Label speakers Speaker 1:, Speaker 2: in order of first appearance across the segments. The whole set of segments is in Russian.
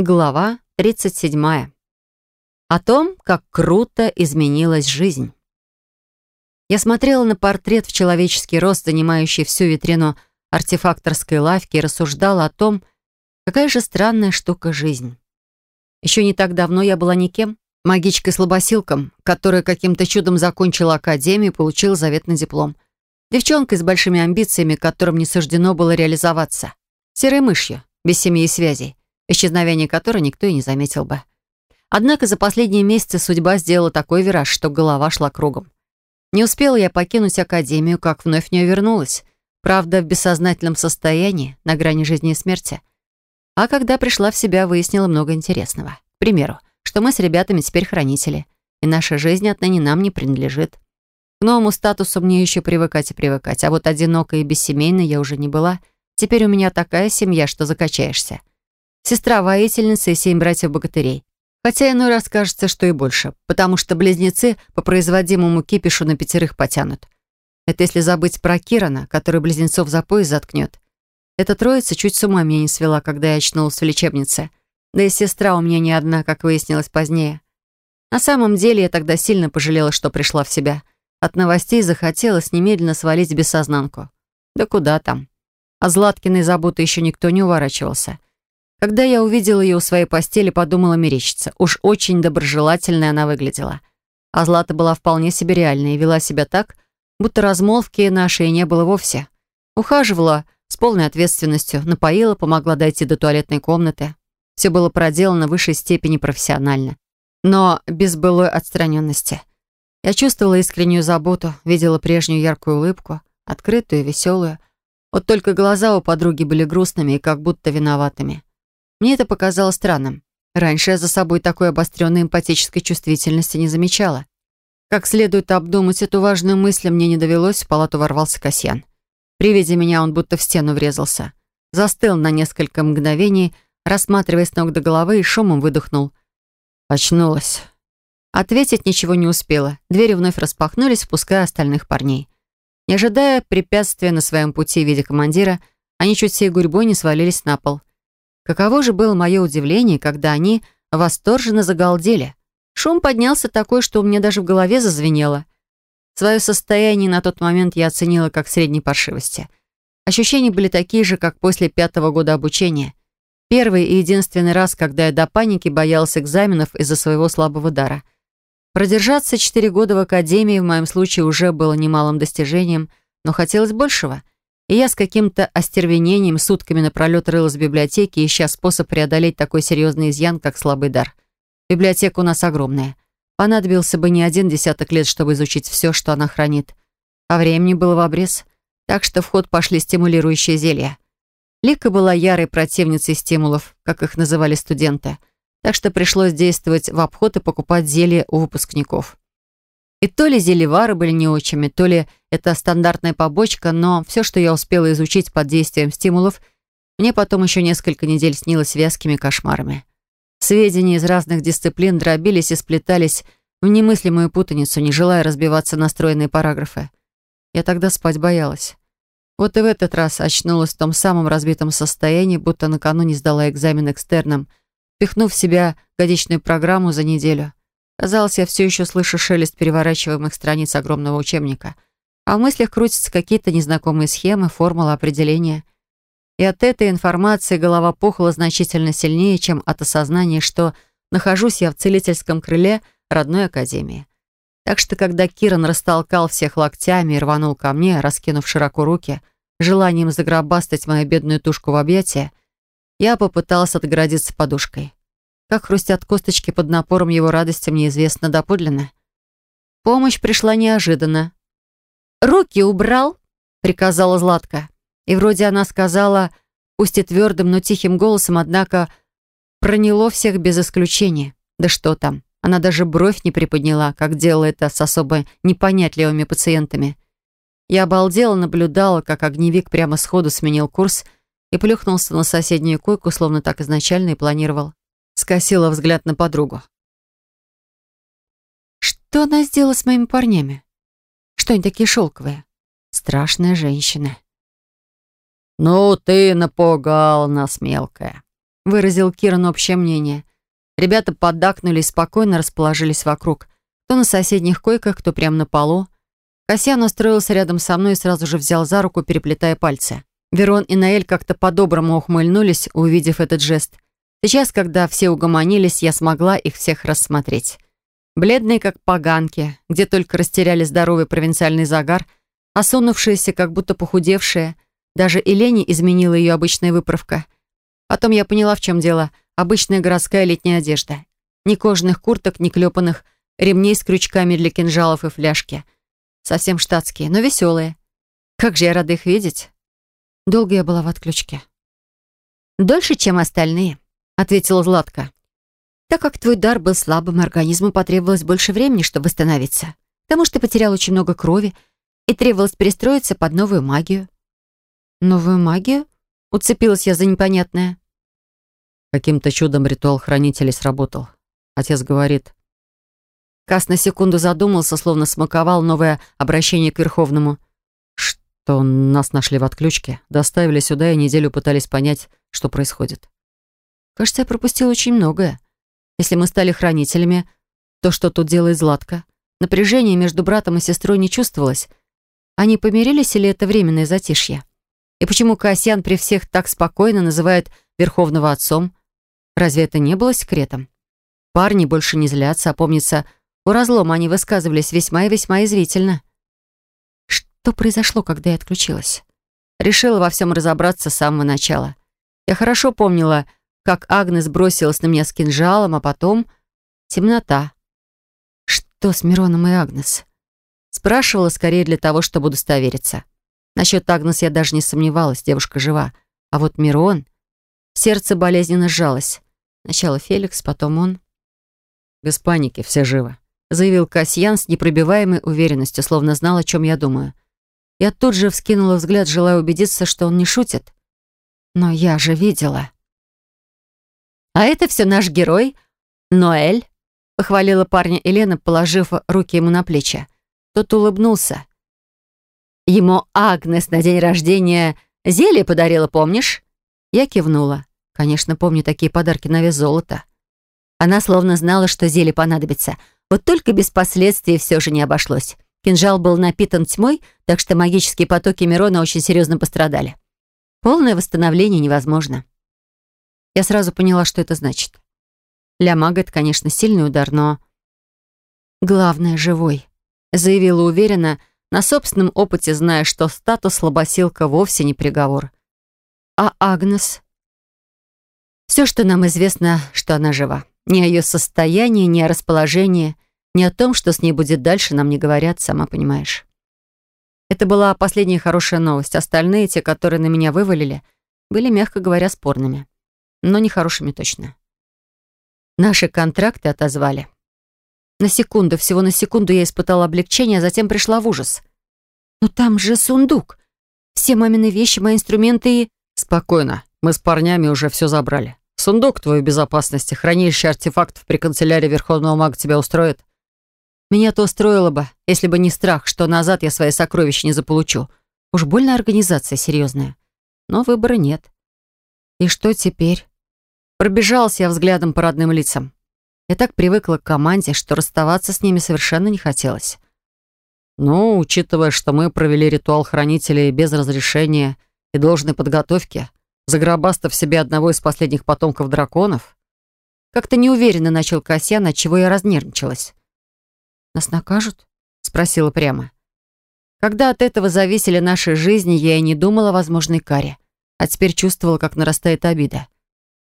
Speaker 1: Глава 37. О том, как круто изменилась жизнь. Я смотрела на портрет в человеческий рост, занимающий всю витрину артефакторской лавки, и рассуждала о том, какая же странная штука жизнь. Еще не так давно я была никем, магичкой-слабосилком, которая каким-то чудом закончила академию и получила заветный диплом. Девчонкой с большими амбициями, которым не суждено было реализоваться. Серой мышью, без семьи и связей исчезновение которой никто и не заметил бы. Однако за последние месяцы судьба сделала такой вираж, что голова шла кругом. Не успела я покинуть академию, как вновь в нее вернулась. Правда, в бессознательном состоянии, на грани жизни и смерти. А когда пришла в себя, выяснила много интересного. К примеру, что мы с ребятами теперь хранители, и наша жизнь отныне нам не принадлежит. К новому статусу мне еще привыкать и привыкать, а вот одинокой и бессемейной я уже не была. Теперь у меня такая семья, что закачаешься сестра-воительница и семь братьев-богатырей. Хотя иной раз кажется, что и больше, потому что близнецы по производимому кипишу на пятерых потянут. Это если забыть про Кирана, который близнецов за пояс заткнет. Эта троица чуть с ума меня не свела, когда я очнулась в лечебнице. Да и сестра у меня не одна, как выяснилось позднее. На самом деле я тогда сильно пожалела, что пришла в себя. От новостей захотелось немедленно свалить в бессознанку. Да куда там. А Златкиной заботы еще никто не уворачивался. Когда я увидела ее у своей постели, подумала мерещиться. Уж очень доброжелательной она выглядела. А Злата была вполне себе реальной и вела себя так, будто размолвки нашей не было вовсе. Ухаживала с полной ответственностью, напоила, помогла дойти до туалетной комнаты. Все было проделано в высшей степени профессионально, но без былой отстраненности. Я чувствовала искреннюю заботу, видела прежнюю яркую улыбку, открытую и веселую. Вот только глаза у подруги были грустными и как будто виноватыми. Мне это показалось странным. Раньше я за собой такой обостренной эмпатической чувствительности не замечала. Как следует обдумать эту важную мысль, мне не довелось, в палату ворвался Касьян. При виде меня он будто в стену врезался. Застыл на несколько мгновений, рассматривая с ног до головы и шумом выдохнул. Очнулась. Ответить ничего не успела. Двери вновь распахнулись, впуская остальных парней. Не ожидая препятствия на своем пути в виде командира, они чуть всей гурьбой не свалились на пол. Каково же было мое удивление, когда они восторженно загалдели. Шум поднялся такой, что у меня даже в голове зазвенело. Свое состояние на тот момент я оценила как средней паршивости. Ощущения были такие же, как после пятого года обучения. Первый и единственный раз, когда я до паники боялась экзаменов из-за своего слабого дара. Продержаться четыре года в академии в моем случае уже было немалым достижением, но хотелось большего — и я с каким-то остервенением сутками напролет рылась в библиотеке, ища способ преодолеть такой серьезный изъян, как слабый дар. Библиотека у нас огромная. Понадобился бы не один десяток лет, чтобы изучить все, что она хранит. А времени было в обрез, так что в ход пошли стимулирующие зелья. Лика была ярой противницей стимулов, как их называли студенты, так что пришлось действовать в обход и покупать зелья у выпускников. И то ли зелевары были не отчими, то ли это стандартная побочка, но все, что я успела изучить под действием стимулов, мне потом еще несколько недель снилось вязкими кошмарами. Сведения из разных дисциплин дробились и сплетались в немыслимую путаницу, не желая разбиваться на стройные параграфы. Я тогда спать боялась. Вот и в этот раз очнулась в том самом разбитом состоянии, будто накануне сдала экзамен экстерном, пихнув в себя годичную программу за неделю. Казалось, я все еще слышу шелест переворачиваемых страниц огромного учебника, а в мыслях крутятся какие-то незнакомые схемы, формулы, определения. И от этой информации голова пухла значительно сильнее, чем от осознания, что нахожусь я в целительском крыле родной академии. Так что, когда Киран растолкал всех локтями и рванул ко мне, раскинув широко руки, желанием загробастать мою бедную тушку в объятия, я попыталась отгородиться подушкой. Как хрустят косточки под напором его радости, мне известно доподлинно. Помощь пришла неожиданно. «Руки убрал!» — приказала Златка. И вроде она сказала, пусть и твердым, но тихим голосом, однако проняло всех без исключения. Да что там, она даже бровь не приподняла, как делала это с особо непонятливыми пациентами. Я обалдела, наблюдала, как огневик прямо сходу сменил курс и плюхнулся на соседнюю койку, словно так изначально и планировал скосила взгляд на подругу. Что она сделала с моими парнями? Что они такие шелковые? Страшная женщина.
Speaker 2: «Ну, ты напугал нас, мелкая», —
Speaker 1: выразил Киран общее мнение. Ребята поддакнули и спокойно расположились вокруг. Кто на соседних койках, кто прямо на полу. Касьян устроился рядом со мной и сразу же взял за руку, переплетая пальцы. Верон и Наэль как-то по-доброму ухмыльнулись, увидев этот жест. Сейчас, когда все угомонились, я смогла их всех рассмотреть. Бледные, как поганки, где только растеряли здоровый провинциальный загар, осунувшиеся, как будто похудевшие. Даже Елене изменила ее обычная выправка. Потом я поняла, в чем дело. Обычная городская летняя одежда. Ни кожаных курток, ни клепанных ремней с крючками для кинжалов и фляжки. Совсем штатские, но веселые. Как же я рада их видеть. Долго я была в отключке. «Дольше, чем остальные», — ответила Златка. «Так как твой дар был слабым, организму потребовалось больше времени, чтобы восстановиться. Потому что ты потерял очень много крови и требовалось перестроиться под новую магию». «Новую магию?» — уцепилась я за непонятное.
Speaker 2: Каким-то чудом ритуал хранителей сработал. Отец говорит.
Speaker 1: Кас на секунду задумался, словно смаковал новое обращение к Верховному.
Speaker 2: Что нас нашли в отключке, доставили сюда и неделю пытались понять, что происходит.
Speaker 1: Кажется, я пропустил очень многое. Если мы стали хранителями, то что тут делает Златка? Напряжение между братом и сестрой не чувствовалось. Они помирились или это временное затишье? И почему Касьян при всех так спокойно называет Верховного отцом? Разве это не было секретом? Парни больше не злятся, а помнится, у разлома они высказывались весьма и весьма извительно. Что произошло, когда я отключилась? Решила во всем разобраться с самого начала. Я хорошо помнила, как Агнес бросилась на меня с кинжалом, а потом темнота. Что с Мироном и Агнес? Спрашивала скорее для того, чтобы удостовериться. Насчет Агнес я даже не сомневалась, девушка жива. А вот Мирон... Сердце болезненно сжалось. Сначала Феликс, потом он.
Speaker 2: «Без паники, все живы», —
Speaker 1: заявил Касьян с непробиваемой уверенностью, словно знал, о чем я думаю. Я тут же вскинула взгляд, желая убедиться, что он не шутит. Но я же видела. «А это все наш герой, Ноэль», — похвалила парня Елена, положив руки ему на плечи. Тот улыбнулся. «Ему Агнес на день рождения зелье подарила, помнишь?» Я кивнула. Конечно, помню такие подарки на вес золота. Она словно знала, что зелье понадобится. Вот только без последствий все же не обошлось. Кинжал был напитан тьмой, так что магические потоки Мирона очень серьезно пострадали. Полное восстановление невозможно. Я сразу поняла, что это значит. Для мага это, конечно, сильный удар, но... «Главное, живой», — заявила уверенно, на собственном опыте зная, что статус слабосилка вовсе не приговор. «А Агнес?» Все, что нам известно, что она жива. Ни о ее состоянии, ни о расположении, ни о том, что с ней будет дальше, нам не говорят, сама понимаешь. Это была последняя хорошая новость. Остальные, те, которые на меня вывалили, были, мягко говоря, спорными. Но не хорошими точно. Наши контракты отозвали. На секунду, всего на секунду я испытала облегчение, а затем пришла в ужас. «Но там же сундук. Все мамины вещи, мои инструменты и...»
Speaker 2: «Спокойно. Мы с парнями уже все забрали. Сундук твою безопасности, хранилище артефактов при канцелярии Верховного Мага тебя устроит?»
Speaker 1: «Меня-то устроило бы, если бы не страх, что назад я свои сокровища не заполучу. Уж больно организация серьезная. Но выбора нет. И что теперь?» Пробежался я взглядом по родным лицам. Я так привыкла к команде, что расставаться с ними совершенно не хотелось.
Speaker 2: «Ну, учитывая, что мы провели ритуал хранителей без разрешения и должной подготовки, загробастав себе одного из последних потомков драконов?»
Speaker 1: Как-то неуверенно начал Касьян, чего я разнервничалась. «Нас накажут?» — спросила прямо. Когда от этого зависели наши жизни, я и не думала о возможной каре, а теперь чувствовала, как нарастает обида.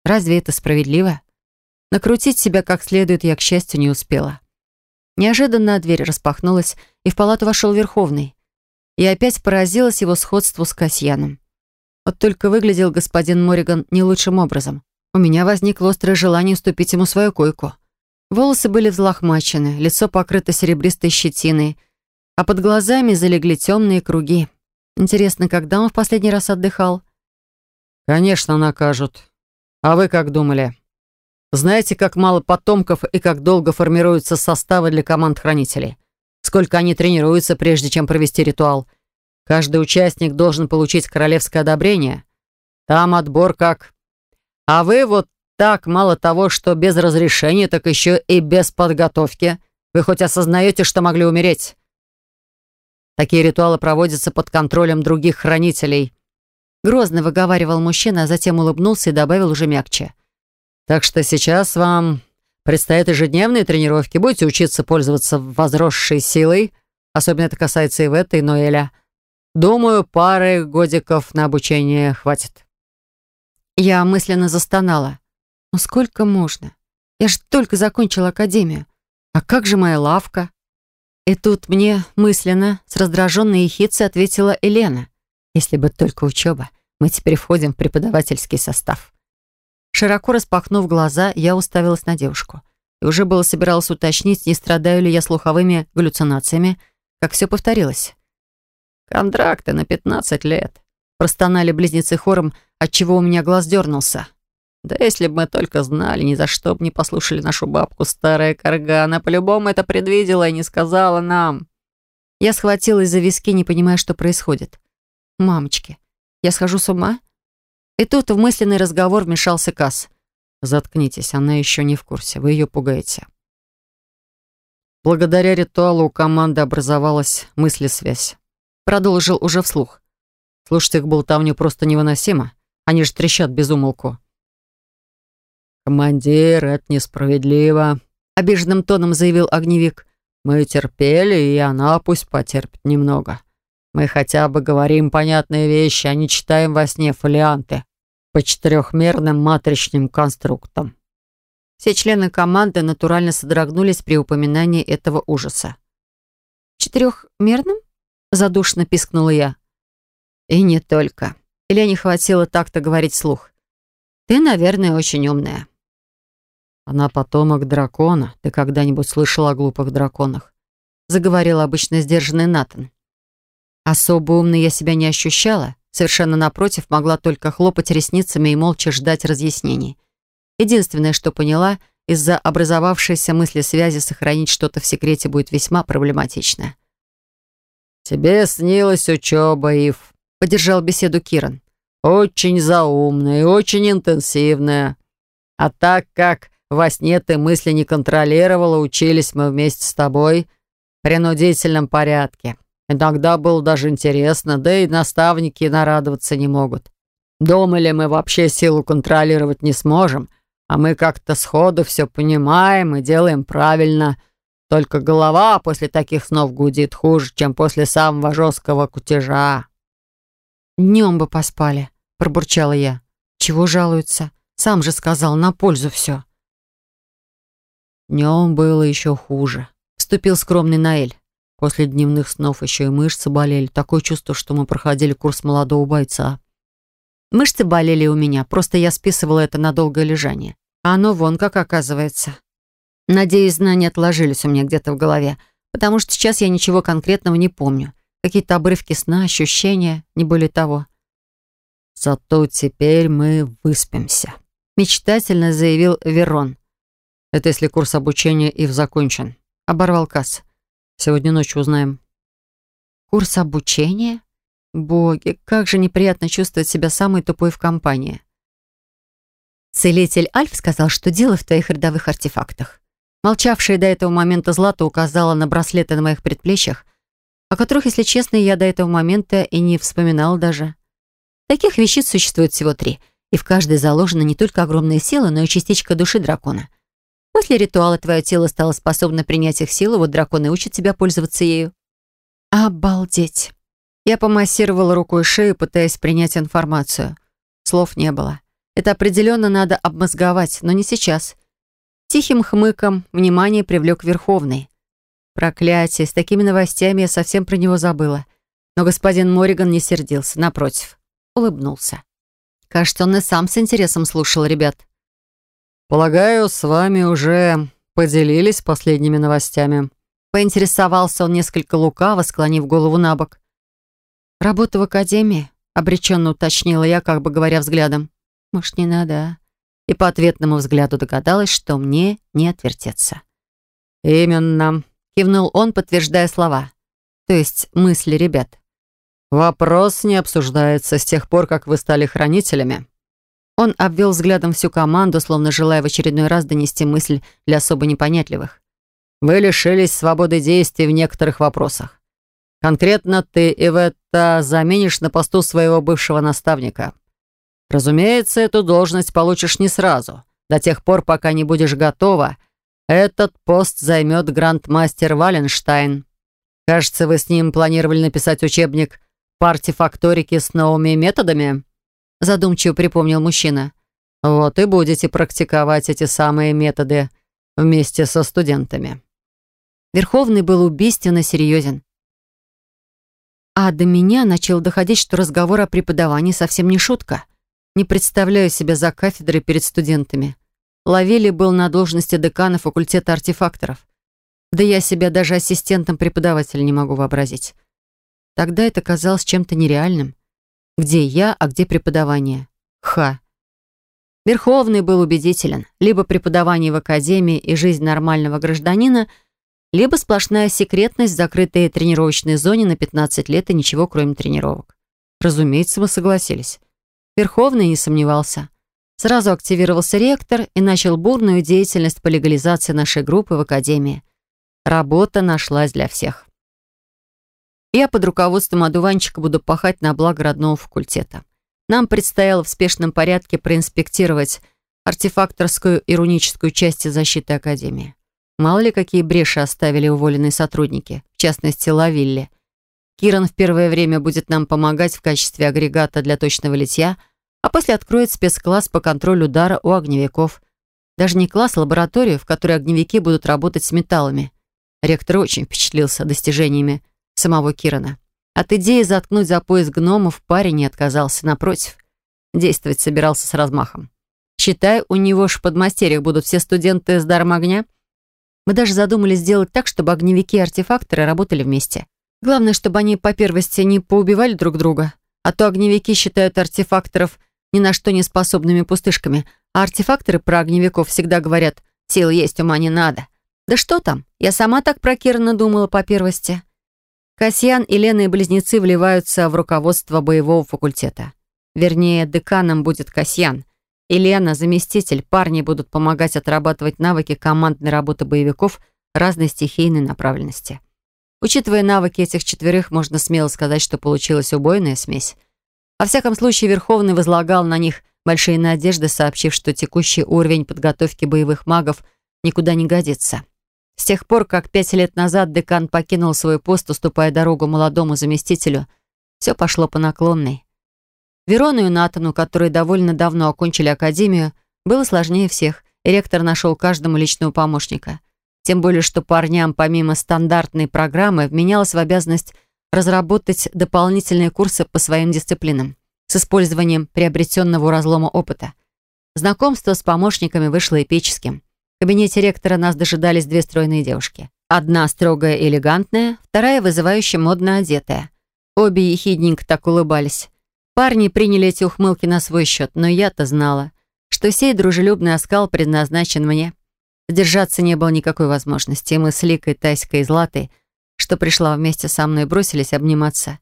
Speaker 1: Разве это справедливо? Накрутить себя как следует я, к счастью, не успела. Неожиданно дверь распахнулась, и в палату вошел Верховный. Я опять поразилась его сходству с Касьяном. Вот только выглядел господин Мориган не лучшим образом. У меня возникло острое желание уступить ему свою койку. Волосы были взлохмачены, лицо покрыто серебристой щетиной, а под глазами залегли темные круги. Интересно, когда он в последний раз отдыхал?
Speaker 2: «Конечно, накажут. А вы как думали? Знаете, как мало потомков и как долго формируются составы для команд хранителей? Сколько они тренируются, прежде чем провести ритуал? Каждый участник должен получить королевское одобрение. Там отбор как... А вы вот так, мало того, что без разрешения, так еще и без подготовки. Вы хоть осознаете, что могли умереть? Такие ритуалы проводятся под контролем других хранителей.
Speaker 1: Грозно выговаривал мужчина, а затем улыбнулся и добавил уже мягче.
Speaker 2: Так что сейчас вам предстоят ежедневные тренировки. Будете учиться пользоваться возросшей силой. Особенно это касается и Ветта, и Ноэля. Думаю, пары годиков на обучение хватит.
Speaker 1: Я мысленно застонала. Ну сколько можно? Я же только закончила академию. А как же моя лавка? И тут мне мысленно с раздраженной ехицей ответила Елена. Если бы только учеба. Мы теперь входим в преподавательский состав. Широко распахнув глаза, я уставилась на девушку. И уже было собиралась уточнить, не страдаю ли я слуховыми галлюцинациями, как все повторилось.
Speaker 2: «Контракты на 15 лет», —
Speaker 1: простонали близнецы хором, отчего у меня глаз дернулся.
Speaker 2: Да если бы мы только знали, ни за что бы не послушали нашу бабку, старая корга. Она по-любому это предвидела и не сказала нам.
Speaker 1: Я схватилась за виски, не понимая, что происходит. Мамочки, я схожу с ума? И тут в мысленный разговор вмешался Касс.
Speaker 2: Заткнитесь, она еще не в курсе, вы ее пугаете. Благодаря ритуалу у команды образовалась мыслесвязь. Продолжил уже вслух. Слушать их болтовню просто невыносимо. Они же трещат без умолку. «Командир, это несправедливо», — обиженным тоном заявил огневик. «Мы терпели, и она пусть потерпит немного. Мы хотя бы говорим понятные вещи, а не читаем во сне фолианты по четырехмерным матричным конструктам».
Speaker 1: Все члены команды натурально содрогнулись при упоминании этого ужаса. «Четырехмерным?» — задушно пискнула я. «И не только. Или не хватило так-то говорить слух. Ты, наверное, очень умная».
Speaker 2: «Она потомок дракона. Ты когда-нибудь слышал о глупых драконах?»
Speaker 1: Заговорил обычно сдержанный Натан. Особо умной я себя не ощущала. Совершенно напротив, могла только хлопать ресницами и молча ждать разъяснений. Единственное, что поняла, из-за образовавшейся мысли связи сохранить что-то в секрете будет весьма проблематично.
Speaker 2: «Тебе снилась учеба, Ив», — поддержал беседу Киран. «Очень заумная очень интенсивная. А так как во сне ты мысли не контролировала, учились мы вместе с тобой в принудительном порядке. Иногда было даже интересно, да и наставники нарадоваться не могут. Думали, мы вообще силу контролировать не сможем, а мы как-то сходу все понимаем и делаем правильно. Только голова после таких снов гудит хуже, чем после самого жесткого кутежа.
Speaker 1: «Днем бы поспали», — пробурчала я. «Чего жалуются? Сам же сказал, на пользу все».
Speaker 2: Днем было еще хуже. Вступил скромный Наэль. После дневных снов еще и мышцы болели. Такое чувство, что мы проходили курс молодого бойца.
Speaker 1: Мышцы болели у меня, просто я списывала это на долгое лежание. А оно вон как оказывается. Надеюсь, знания отложились у меня где-то в голове, потому что сейчас я ничего конкретного не помню. Какие-то обрывки сна, ощущения, не более того.
Speaker 2: «Зато теперь мы выспимся», — мечтательно заявил Верон. Это если курс обучения и закончен. Оборвал Касс. Сегодня ночью узнаем.
Speaker 1: Курс обучения? Боги, как же неприятно чувствовать себя самой тупой в компании. Целитель Альф сказал, что дело в твоих родовых артефактах. Молчавшая до этого момента Злата указала на браслеты на моих предплечьях, о которых, если честно, я до этого момента и не вспоминала даже. Таких вещиц существует всего три, и в каждой заложена не только огромная сила, но и частичка души дракона. После ритуала твое тело стало способно принять их силу, вот драконы учат тебя пользоваться ею. Обалдеть. Я помассировала рукой шею, пытаясь принять информацию. Слов не было. Это определенно надо обмозговать, но не сейчас. Тихим хмыком внимание привлек Верховный. Проклятие, с такими новостями я совсем про него забыла. Но господин Мориган не сердился, напротив, улыбнулся. Кажется, он и сам с интересом слушал ребят.
Speaker 2: «Полагаю, с вами уже поделились последними новостями».
Speaker 1: Поинтересовался он несколько лукаво, склонив голову на бок. «Работа в академии?» — обреченно уточнила я, как бы говоря взглядом. «Может, не надо, а?» И по ответному взгляду догадалась, что мне не отвертеться.
Speaker 2: «Именно», —
Speaker 1: кивнул он, подтверждая слова. То есть мысли ребят.
Speaker 2: «Вопрос не обсуждается с тех пор, как вы стали хранителями».
Speaker 1: Он обвел взглядом всю команду, словно желая в очередной раз донести мысль для особо непонятливых.
Speaker 2: «Вы лишились свободы действий в некоторых вопросах. Конкретно ты, Иветта, заменишь на посту своего бывшего наставника. Разумеется, эту должность получишь не сразу. До тех пор, пока не будешь готова, этот пост займет грандмастер Валенштайн. Кажется, вы с ним планировали написать учебник по артефакторике с новыми методами?»
Speaker 1: Задумчиво припомнил мужчина.
Speaker 2: «Вот и будете практиковать эти самые методы вместе со студентами».
Speaker 1: Верховный был убийственно серьезен. А до меня начал доходить, что разговор о преподавании совсем не шутка. Не представляю себя за кафедрой перед студентами. Лавели был на должности декана факультета артефакторов. Да я себя даже ассистентом преподавателя не могу вообразить. Тогда это казалось чем-то нереальным. Где я, а где преподавание? Ха. Верховный был убедителен. Либо преподавание в академии и жизнь нормального гражданина, либо сплошная секретность в закрытой тренировочной зоне на 15 лет и ничего, кроме тренировок. Разумеется, мы согласились. Верховный не сомневался. Сразу активировался ректор и начал бурную деятельность по легализации нашей группы в академии. Работа нашлась для всех. Я под руководством одуванчика буду пахать на благо родного факультета. Нам предстояло в спешном порядке проинспектировать артефакторскую и руническую части защиты Академии. Мало ли, какие бреши оставили уволенные сотрудники, в частности, Лавилли. Киран в первое время будет нам помогать в качестве агрегата для точного литья, а после откроет спецкласс по контролю удара у огневиков. Даже не класс, а лабораторию, в которой огневики будут работать с металлами. Ректор очень впечатлился достижениями самого Кирана. От идеи заткнуть за пояс гномов парень не отказался, напротив. Действовать собирался с размахом. Считай, у него ж в подмастерьях будут все студенты с даром огня. Мы даже задумали сделать так, чтобы огневики и артефакторы работали вместе. Главное, чтобы они по первости не поубивали друг друга. А то огневики считают артефакторов ни на что не способными пустышками, а артефакторы про огневиков всегда говорят «сил есть, ума не надо». Да что там, я сама так про Кирана думала по первости. Касьян и Лена и близнецы вливаются в руководство боевого факультета. Вернее, деканом будет Касьян. И Лена, заместитель, парни будут помогать отрабатывать навыки командной работы боевиков разной стихийной направленности. Учитывая навыки этих четверых, можно смело сказать, что получилась убойная смесь. Во всяком случае, Верховный возлагал на них большие надежды, сообщив, что текущий уровень подготовки боевых магов никуда не годится. С тех пор, как пять лет назад декан покинул свой пост, уступая дорогу молодому заместителю, все пошло по наклонной. Верону и Натану, которые довольно давно окончили академию, было сложнее всех, и ректор нашел каждому личного помощника. Тем более, что парням, помимо стандартной программы, вменялось в обязанность разработать дополнительные курсы по своим дисциплинам с использованием приобретенного разлома опыта. Знакомство с помощниками вышло эпическим. В кабинете ректора нас дожидались две стройные девушки. Одна строгая и элегантная, вторая вызывающе модно одетая. Обе ехидненько так улыбались. Парни приняли эти ухмылки на свой счет, но я-то знала, что сей дружелюбный оскал предназначен мне. Сдержаться не было никакой возможности, и мы с Ликой, Таськой и Златой, что пришла вместе со мной, бросились обниматься.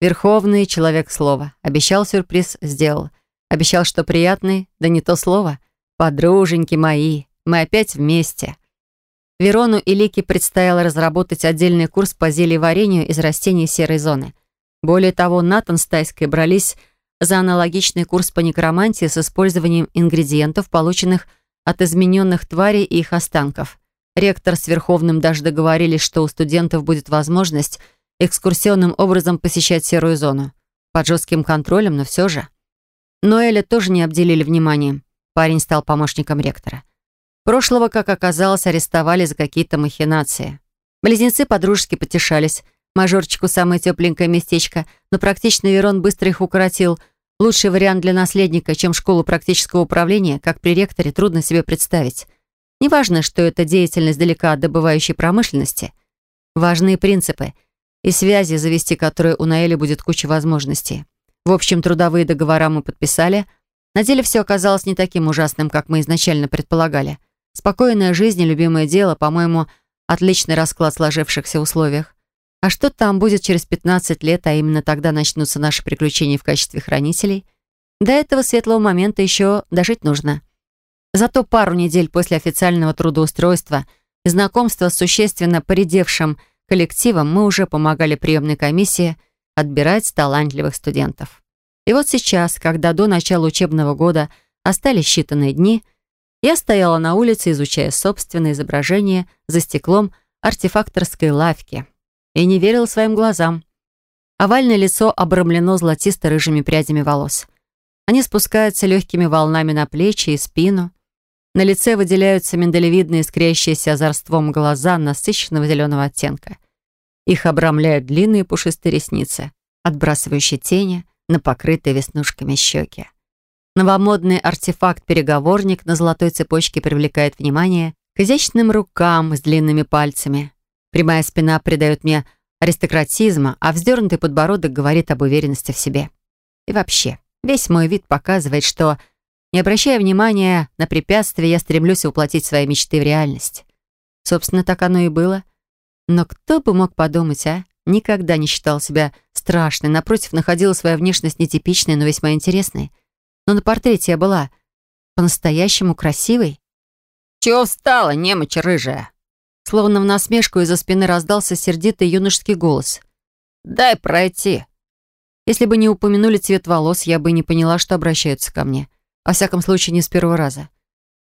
Speaker 1: Верховный человек слова. Обещал сюрприз, сделал. Обещал, что приятный, да не то слово. Подруженьки мои, мы опять вместе. Верону и Лике предстояло разработать отдельный курс по зельеварению из растений серой зоны. Более того, Натан с Тайской брались за аналогичный курс по некромантии с использованием ингредиентов, полученных от измененных тварей и их останков. Ректор с Верховным даже договорились, что у студентов будет возможность экскурсионным образом посещать серую зону. Под жестким контролем, но все же. Ноэля тоже не обделили вниманием. Парень стал помощником ректора. Прошлого, как оказалось, арестовали за какие-то махинации. Близнецы подружески потешались. Мажорчику самое тепленькое местечко, но практичный Верон быстро их укоротил. Лучший вариант для наследника, чем школу практического управления, как при ректоре, трудно себе представить. Неважно, что это деятельность далека от добывающей промышленности. Важные принципы и связи, завести которые у Наэли будет куча возможностей. В общем, трудовые договора мы подписали. На деле все оказалось не таким ужасным, как мы изначально предполагали. Спокойная жизнь и любимое дело, по-моему, отличный расклад сложившихся условиях. А что там будет через 15 лет, а именно тогда начнутся наши приключения в качестве хранителей? До этого светлого момента еще дожить нужно. Зато пару недель после официального трудоустройства и знакомства с существенно поредевшим коллективом мы уже помогали приемной комиссии отбирать талантливых студентов. И вот сейчас, когда до начала учебного года остались считанные дни, я стояла на улице, изучая собственное изображение за стеклом артефакторской лавки и не верила своим глазам. Овальное лицо обрамлено золотисто-рыжими прядями волос. Они спускаются легкими волнами на плечи и спину. На лице выделяются миндалевидные, искрящиеся озорством глаза насыщенного зеленого оттенка. Их обрамляют длинные пушистые ресницы, отбрасывающие тени на покрытые веснушками щеки. Новомодный артефакт-переговорник на золотой цепочке привлекает внимание к изящным рукам с длинными пальцами. Прямая спина придает мне аристократизма, а вздернутый подбородок говорит об уверенности в себе. И вообще, весь мой вид показывает, что, не обращая внимания на препятствия, я стремлюсь воплотить свои мечты в реальность. Собственно, так оно и было. Но кто бы мог подумать, а? Никогда не считал себя страшной, напротив, находила свою внешность нетипичной, но весьма интересной. Но на портрете я была по-настоящему красивой.
Speaker 2: «Чего встала, немочь рыжая?»
Speaker 1: Словно в насмешку из-за спины раздался сердитый юношеский голос.
Speaker 2: «Дай пройти».
Speaker 1: Если бы не упомянули цвет волос, я бы не поняла, что обращаются ко мне. Во всяком случае, не с первого раза.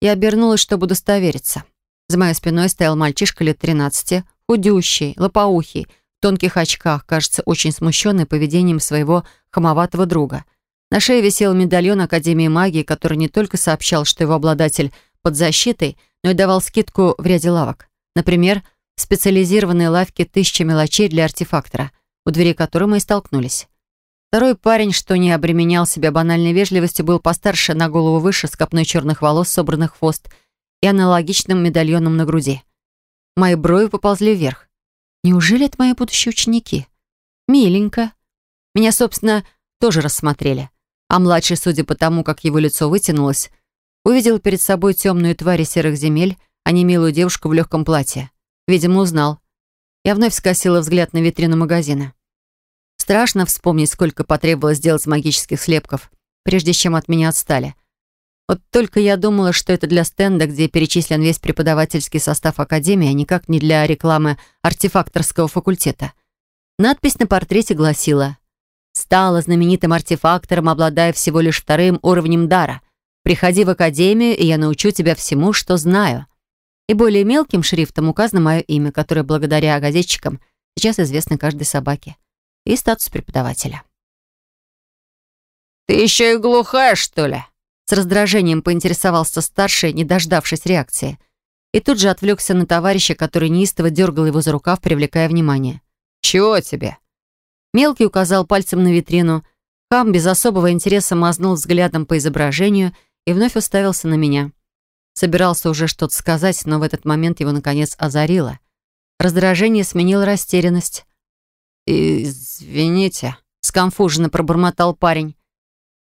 Speaker 1: Я обернулась, чтобы удостовериться. За моей спиной стоял мальчишка лет 13, худющий, лопоухий, тонких очках, кажется, очень смущенный поведением своего хамоватого друга. На шее висел медальон Академии магии, который не только сообщал, что его обладатель под защитой, но и давал скидку в ряде лавок. Например, в специализированной лавке «Тысяча мелочей» для артефактора, у двери которой мы и столкнулись. Второй парень, что не обременял себя банальной вежливостью, был постарше, на голову выше, с копной черных волос, собранных в хвост, и аналогичным медальоном на груди. Мои брови поползли вверх. Неужели это мои будущие ученики? Миленько. Меня, собственно, тоже рассмотрели. А младший, судя по тому, как его лицо вытянулось, увидел перед собой темную тварь серых земель, а не милую девушку в легком платье. Видимо, узнал. Я вновь скосила взгляд на витрину магазина. Страшно вспомнить, сколько потребовалось сделать магических слепков, прежде чем от меня отстали. Вот только я думала, что это для стенда, где перечислен весь преподавательский состав Академии, а никак не для рекламы артефакторского факультета. Надпись на портрете гласила «Стала знаменитым артефактором, обладая всего лишь вторым уровнем дара. Приходи в Академию, и я научу тебя всему, что знаю». И более мелким шрифтом указано мое имя, которое благодаря газетчикам сейчас известно каждой собаке. И статус преподавателя.
Speaker 2: «Ты еще и глухая, что ли?»
Speaker 1: С раздражением поинтересовался старший, не дождавшись реакции. И тут же отвлекся на товарища, который неистово дергал его за рукав, привлекая внимание.
Speaker 2: «Чего тебе?»
Speaker 1: Мелкий указал пальцем на витрину. Хам без особого интереса мазнул взглядом по изображению и вновь уставился на меня. Собирался уже что-то сказать, но в этот момент его, наконец, озарило. Раздражение сменило растерянность.
Speaker 2: «Извините», —
Speaker 1: сконфуженно пробормотал парень.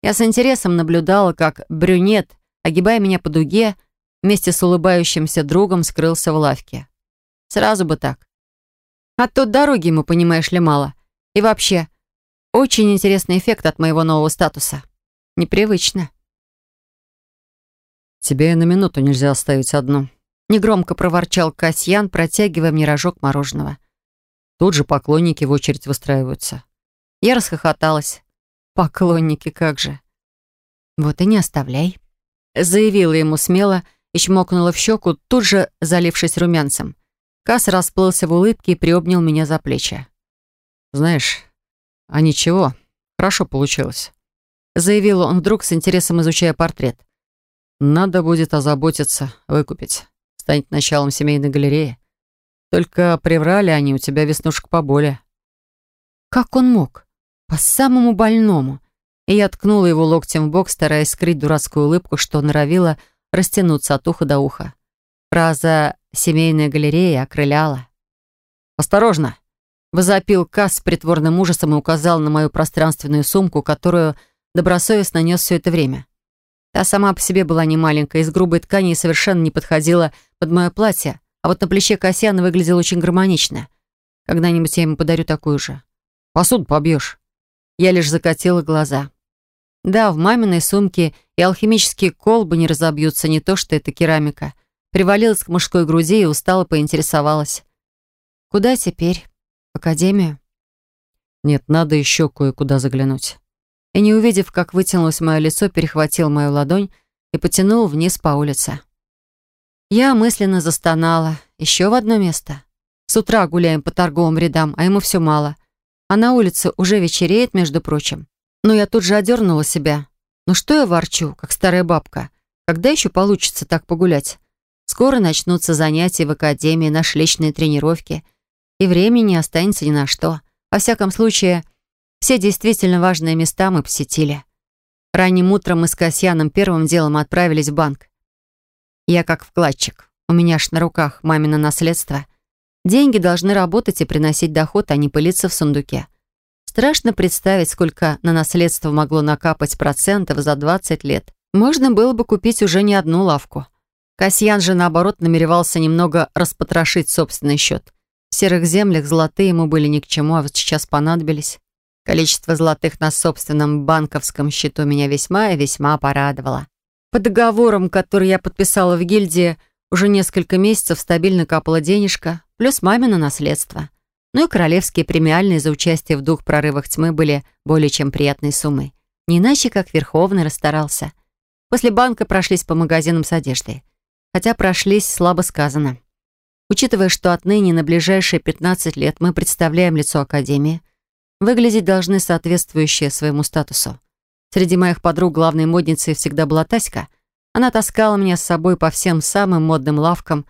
Speaker 1: Я с интересом наблюдала, как брюнет, огибая меня по дуге, вместе с улыбающимся другом скрылся в лавке. Сразу бы так. А тут дороги ему, понимаешь ли, мало. И вообще, очень интересный эффект от моего нового статуса. Непривычно.
Speaker 2: «Тебе на минуту нельзя оставить одну», —
Speaker 1: негромко проворчал Касьян, протягивая мне рожок мороженого.
Speaker 2: Тут же поклонники в очередь выстраиваются.
Speaker 1: Я расхохоталась. Поклонники, как же. Вот и не оставляй. Заявила ему смело и чмокнула в щеку, тут же залившись румянцем. Кас расплылся в улыбке и приобнял меня за плечи.
Speaker 2: «Знаешь, а ничего, хорошо получилось», — заявил он вдруг с интересом изучая портрет. «Надо будет озаботиться, выкупить. Станет началом семейной галереи. Только приврали они у тебя веснушек поболее».
Speaker 1: «Как он мог?» По самому больному. И я ткнула его локтем в бок, стараясь скрыть дурацкую улыбку, что норовила растянуться от уха до уха. Фраза «семейная галерея» окрыляла.
Speaker 2: «Осторожно!»
Speaker 1: Возопил Касс с притворным ужасом и указал на мою пространственную сумку, которую добросовестно нес все это время. Та сама по себе была не маленькая, из грубой ткани и совершенно не подходила под мое платье, а вот на плече Касьяна выглядела очень гармонично. Когда-нибудь я ему подарю такую же.
Speaker 2: Посуду побьешь.
Speaker 1: Я лишь закатила глаза. Да, в маминой сумке и алхимические колбы не разобьются, не то что это керамика. Привалилась к мужской груди и устало поинтересовалась. «Куда теперь? Академию?»
Speaker 2: «Нет, надо еще кое-куда заглянуть».
Speaker 1: И не увидев, как вытянулось мое лицо, перехватил мою ладонь и потянул вниз по улице. Я мысленно застонала. Еще в одно место. С утра гуляем по торговым рядам, а ему все мало. А на улице уже вечереет, между прочим. Но я тут же одернула себя. Ну что я ворчу, как старая бабка? Когда еще получится так погулять? Скоро начнутся занятия в академии, наши личные тренировки. И времени не останется ни на что. Во всяком случае, все действительно важные места мы посетили. Ранним утром мы с Касьяном первым делом отправились в банк. Я как вкладчик. У меня ж на руках мамино наследство. Деньги должны работать и приносить доход, а не пылиться в сундуке. Страшно представить, сколько на наследство могло накапать процентов за 20 лет. Можно было бы купить уже не одну лавку. Касьян же, наоборот, намеревался немного распотрошить собственный счет. В серых землях золотые ему были ни к чему, а вот сейчас понадобились. Количество золотых на собственном банковском счету меня весьма и весьма порадовало. По договорам, которые я подписала в гильдии, уже несколько месяцев стабильно капала денежка, плюс мамино наследство. Ну и королевские премиальные за участие в двух прорывах тьмы были более чем приятной суммой. Не иначе, как Верховный расстарался. После банка прошлись по магазинам с одеждой. Хотя прошлись, слабо сказано. Учитывая, что отныне на ближайшие 15 лет мы представляем лицо Академии, выглядеть должны соответствующие своему статусу. Среди моих подруг главной модницей всегда была Таська. Она таскала меня с собой по всем самым модным лавкам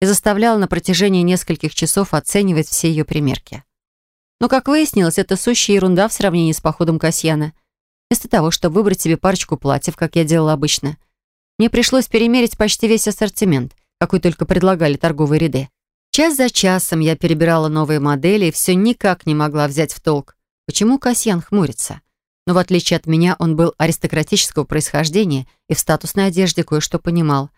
Speaker 1: и заставляла на протяжении нескольких часов оценивать все ее примерки. Но, как выяснилось, это сущая ерунда в сравнении с походом Касьяна. Вместо того, чтобы выбрать себе парочку платьев, как я делала обычно, мне пришлось перемерить почти весь ассортимент, какой только предлагали торговые ряды. Час за часом я перебирала новые модели и все никак не могла взять в толк, почему Касьян хмурится но в отличие от меня он был аристократического происхождения и в статусной одежде кое-что понимал.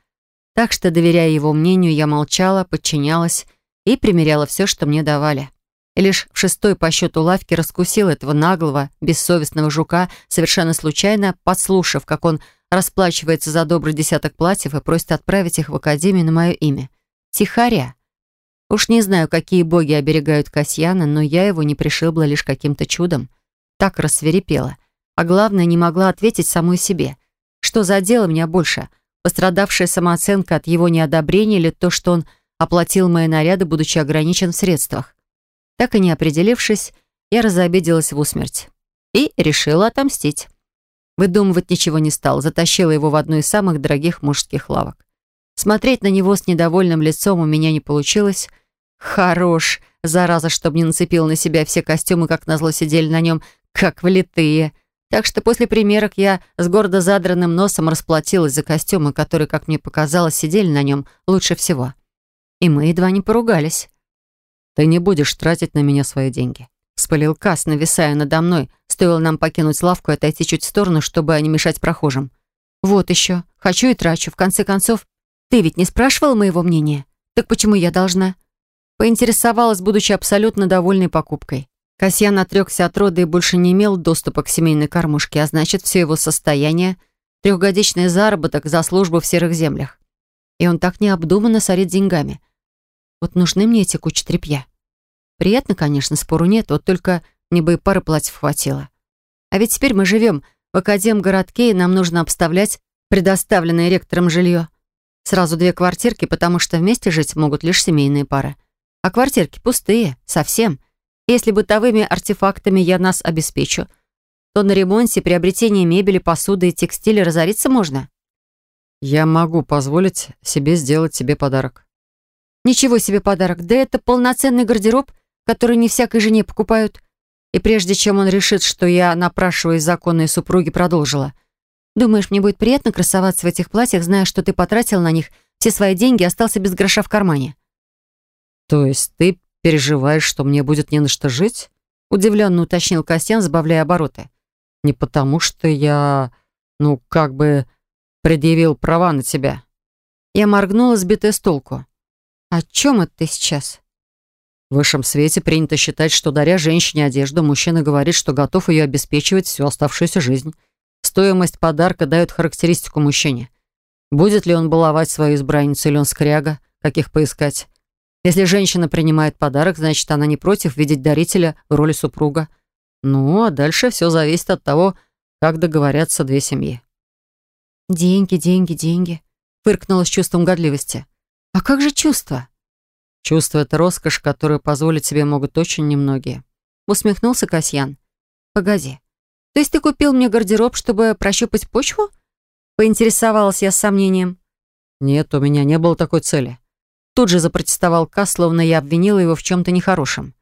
Speaker 1: Так что, доверяя его мнению, я молчала, подчинялась и примеряла все, что мне давали. И лишь в шестой по счету лавки раскусил этого наглого, бессовестного жука, совершенно случайно подслушав, как он расплачивается за добрый десяток платьев и просит отправить их в академию на мое имя. Тихаря. Уж не знаю, какие боги оберегают Касьяна, но я его не пришибла лишь каким-то чудом. Так рассверепела а главное, не могла ответить самой себе. Что задело меня больше? Пострадавшая самооценка от его неодобрения или то, что он оплатил мои наряды, будучи ограничен в средствах? Так и не определившись, я разобиделась в усмерть. И решила отомстить. Выдумывать ничего не стал, затащила его в одну из самых дорогих мужских лавок. Смотреть на него с недовольным лицом у меня не получилось. Хорош, зараза, чтобы не нацепил на себя все костюмы, как назло сидели на нем, как влитые. Так что после примерок я с гордо задранным носом расплатилась за костюмы, которые, как мне показалось, сидели на нем лучше всего. И мы едва не поругались.
Speaker 2: «Ты не будешь тратить на меня свои деньги», — спалил Кас, нависая надо мной. Стоило нам покинуть лавку и отойти чуть в сторону, чтобы не мешать прохожим.
Speaker 1: «Вот еще. Хочу и трачу. В конце концов, ты ведь не спрашивал моего мнения? Так почему я должна?» Поинтересовалась, будучи абсолютно довольной покупкой. Касьян отрекся от рода и больше не имел доступа к семейной кормушке, а значит, все его состояние — трехгодичный заработок за службу в серых землях. И он так необдуманно сорит деньгами. Вот нужны мне эти кучи тряпья. Приятно, конечно, спору нет, вот только мне бы и пары платьев хватило. А ведь теперь мы живем в Академгородке, и нам нужно обставлять предоставленное ректором жилье. Сразу две квартирки, потому что вместе жить могут лишь семейные пары. А квартирки пустые, совсем — если бытовыми артефактами я нас обеспечу, то на ремонте, приобретении мебели, посуды и текстиля разориться можно.
Speaker 2: Я могу позволить себе сделать тебе подарок.
Speaker 1: Ничего себе подарок. Да это полноценный гардероб, который не всякой жене покупают. И прежде чем он решит, что я напрашиваюсь законной супруги, продолжила. Думаешь, мне будет приятно красоваться в этих платьях, зная, что ты потратил на них все свои деньги и остался без гроша в кармане?
Speaker 2: То есть ты «Переживаешь, что мне будет не на что жить?» Удивленно уточнил Костян, забавляя обороты. «Не потому что я, ну, как бы предъявил права на тебя».
Speaker 1: Я моргнула, сбитая с толку. «О чем это ты сейчас?»
Speaker 2: В высшем свете принято считать, что даря женщине одежду, мужчина говорит, что готов ее обеспечивать всю оставшуюся жизнь. Стоимость подарка дает характеристику мужчине. Будет ли он баловать свою избранницу или он скряга, каких поискать. Если женщина принимает подарок, значит, она не против видеть дарителя в роли супруга. Ну, а дальше все зависит от того, как договорятся две семьи.
Speaker 1: «Деньги, деньги, деньги», — фыркнула с чувством годливости. «А как же чувства?»
Speaker 2: «Чувство — это роскошь, которую позволить себе могут очень немногие», —
Speaker 1: усмехнулся Касьян. «Погоди, то есть ты купил мне гардероб, чтобы прощупать почву?» Поинтересовалась я с сомнением.
Speaker 2: «Нет, у меня не было такой цели. Тут же запротестовал Кас, словно я обвинила его в чем-то нехорошем.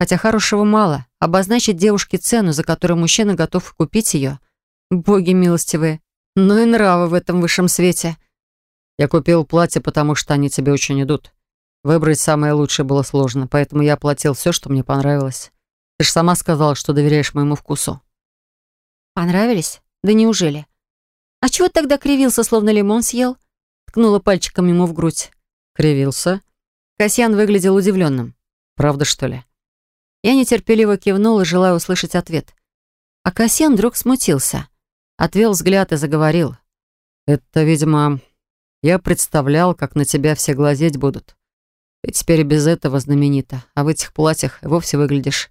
Speaker 2: Хотя хорошего мало. Обозначить девушке цену, за которую мужчина готов купить ее. Боги милостивые. Ну и нравы в этом высшем свете. Я купил платье, потому что они тебе очень идут. Выбрать самое лучшее было сложно, поэтому я оплатил все, что мне понравилось. Ты же сама сказала, что доверяешь моему вкусу.
Speaker 1: Понравились? Да неужели? А чего тогда кривился, словно лимон съел? Ткнула пальчиком ему в грудь.
Speaker 2: Кривился.
Speaker 1: Касьян выглядел удивленным.
Speaker 2: «Правда, что ли?»
Speaker 1: Я нетерпеливо кивнула, желая услышать ответ. А Касьян вдруг смутился. Отвел взгляд и заговорил.
Speaker 2: «Это, видимо, я представлял, как на тебя все глазеть будут. Ты теперь без этого знаменита, а в этих платьях вовсе выглядишь.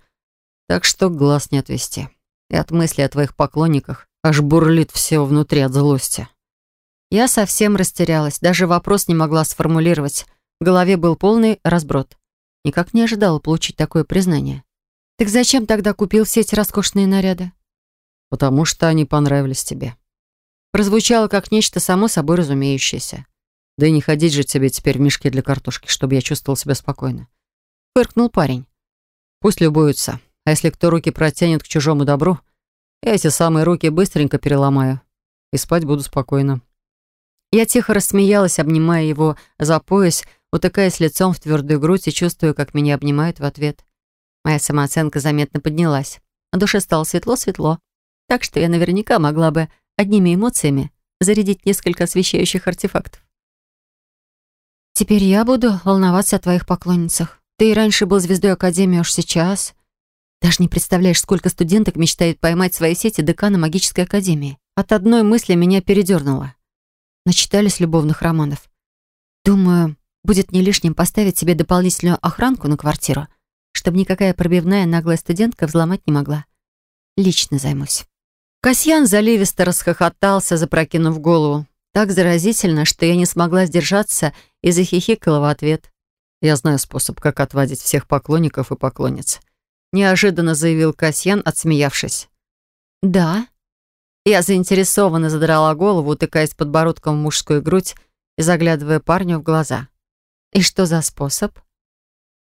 Speaker 2: Так что глаз не отвести. И от мысли о твоих поклонниках аж бурлит все внутри от злости».
Speaker 1: Я совсем растерялась, даже вопрос не могла сформулировать. В голове был полный разброд. Никак не ожидала получить такое признание. «Так зачем тогда купил все эти роскошные наряды?»
Speaker 2: «Потому что они понравились тебе».
Speaker 1: Прозвучало как нечто само собой разумеющееся.
Speaker 2: «Да и не ходить же тебе теперь в мешке для картошки, чтобы я чувствовал себя спокойно».
Speaker 1: Фыркнул парень.
Speaker 2: «Пусть любуются. А если кто руки протянет к чужому добру, я эти самые руки быстренько переломаю. И спать буду спокойно».
Speaker 1: Я тихо рассмеялась, обнимая его за пояс, утыкаясь лицом в твердую грудь и чувствуя, как меня обнимают в ответ. Моя самооценка заметно поднялась. На душе стало светло-светло. Так что я наверняка могла бы одними эмоциями зарядить несколько освещающих артефактов. «Теперь я буду волноваться о твоих поклонницах. Ты и раньше был звездой Академии, уж сейчас...» Даже не представляешь, сколько студенток мечтают поймать в своей сети декана магической академии. От одной мысли меня передернуло начитались любовных романов. Думаю, будет не лишним поставить себе дополнительную охранку на квартиру, чтобы никакая пробивная наглая студентка взломать не могла. Лично займусь. Касьян заливисто расхохотался, запрокинув голову. Так заразительно, что я не смогла сдержаться и захихикала в ответ.
Speaker 2: «Я знаю способ, как отводить всех поклонников и поклонниц», неожиданно заявил Касьян, отсмеявшись.
Speaker 1: «Да?» Я заинтересованно задрала голову, утыкаясь подбородком в мужскую грудь и заглядывая парню в глаза. «И что за способ?»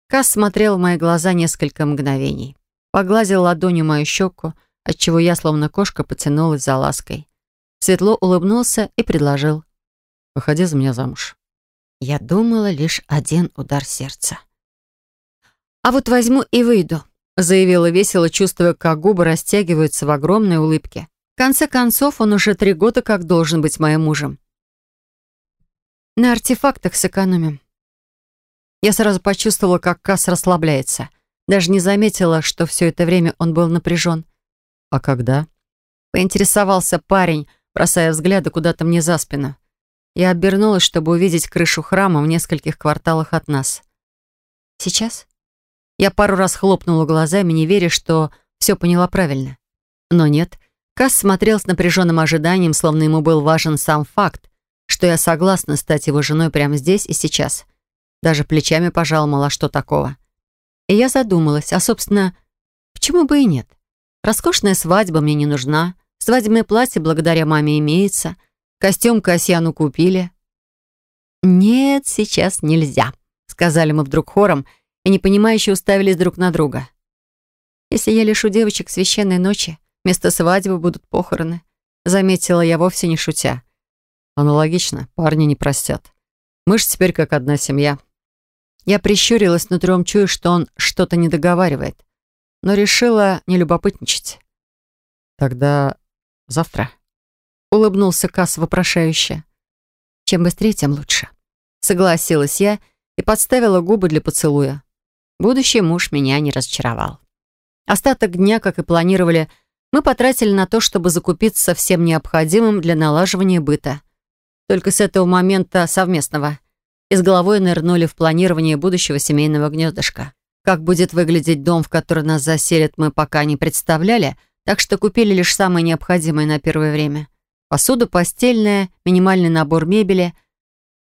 Speaker 1: Кас смотрел в мои глаза несколько мгновений. Погладил ладонью мою щеку, отчего я, словно кошка, потянулась за лаской. Светло улыбнулся и предложил.
Speaker 2: «Выходи за меня замуж».
Speaker 1: Я думала лишь один удар сердца. «А вот возьму и выйду», — заявила весело, чувствуя, как губы растягиваются в огромной улыбке. В конце концов, он уже три года как должен быть моим мужем. На артефактах сэкономим. Я сразу почувствовала, как Касс расслабляется. Даже не заметила, что все это время он был напряжен.
Speaker 2: «А когда?»
Speaker 1: Поинтересовался парень, бросая взгляды куда-то мне за спину. Я обернулась, чтобы увидеть крышу храма в нескольких кварталах от нас. «Сейчас?» Я пару раз хлопнула глазами, не веря, что все поняла правильно. Но нет, Касс смотрел с напряженным ожиданием, словно ему был важен сам факт, что я согласна стать его женой прямо здесь и сейчас. Даже плечами пожал, мало что такого. И я задумалась, а, собственно, почему бы и нет? Роскошная свадьба мне не нужна, свадебное платье благодаря маме имеется, костюм Касьяну купили. «Нет, сейчас нельзя», — сказали мы вдруг хором и непонимающе уставились друг на друга. «Если я лишу девочек священной ночи, Вместо свадьбы будут похороны. Заметила я вовсе не шутя.
Speaker 2: Аналогично, парни не простят. Мы ж теперь как одна семья.
Speaker 1: Я прищурилась, нутром чую, что он что-то не договаривает, но решила не любопытничать.
Speaker 2: Тогда завтра.
Speaker 1: Улыбнулся Касс вопрошающе. Чем быстрее, тем лучше. Согласилась я и подставила губы для поцелуя. Будущий муж меня не разочаровал. Остаток дня, как и планировали, мы потратили на то, чтобы закупиться всем необходимым для налаживания быта. Только с этого момента совместного. И с головой нырнули в планирование будущего семейного гнездышка. Как будет выглядеть дом, в который нас заселят, мы пока не представляли, так что купили лишь самое необходимое на первое время. Посуду постельная, минимальный набор мебели.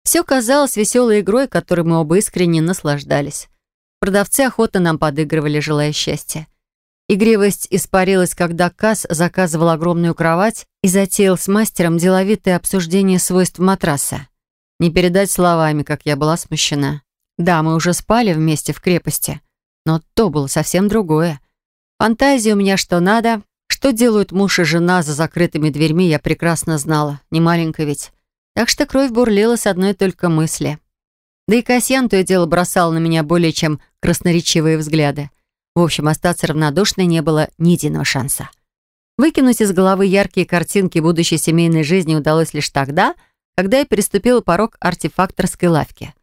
Speaker 1: Все казалось веселой игрой, которой мы оба искренне наслаждались. Продавцы охотно нам подыгрывали, желая счастья. Игривость испарилась, когда Касс заказывал огромную кровать и затеял с мастером деловитое обсуждение свойств матраса. Не передать словами, как я была смущена. Да, мы уже спали вместе в крепости, но то было совсем другое. Фантазия у меня что надо, что делают муж и жена за закрытыми дверьми, я прекрасно знала, не маленькая ведь. Так что кровь бурлила с одной только мысли. Да и Касьян то и дело бросал на меня более чем красноречивые взгляды. В общем, остаться равнодушной не было ни единого шанса. Выкинуть из головы яркие картинки будущей семейной жизни удалось лишь тогда, когда я переступила порог артефакторской лавки.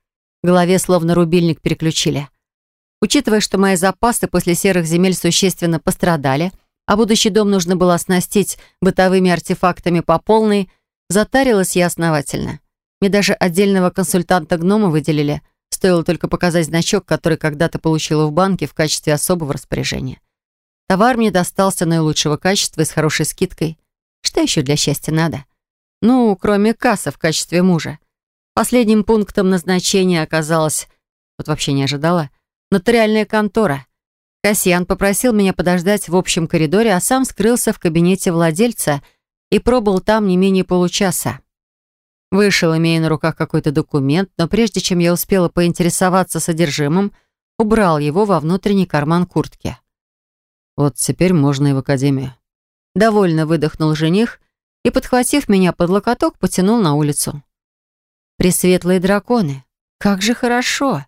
Speaker 1: В голове словно рубильник переключили. Учитывая, что мои запасы после серых земель существенно пострадали, а будущий дом нужно было оснастить бытовыми артефактами по полной, затарилась я основательно. Мне даже отдельного консультанта-гнома выделили. Стоило только показать значок, который когда-то получила в банке в качестве особого распоряжения. Товар мне достался наилучшего качества и с хорошей скидкой. Что еще для счастья надо? Ну, кроме кассы в качестве мужа. Последним пунктом назначения оказалась, вот вообще не ожидала, нотариальная контора. Касьян попросил меня подождать в общем коридоре, а сам скрылся в кабинете владельца и пробыл там не менее получаса. Вышел, имея на руках какой-то документ, но прежде чем я успела поинтересоваться содержимым, убрал его во внутренний карман куртки. «Вот теперь можно и в академию». Довольно выдохнул жених и, подхватив меня под локоток, потянул на улицу. Пресветлые драконы, как же хорошо!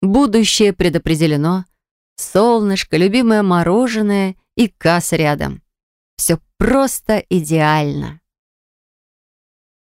Speaker 1: Будущее предопределено. Солнышко, любимое мороженое и касс рядом. Все просто идеально.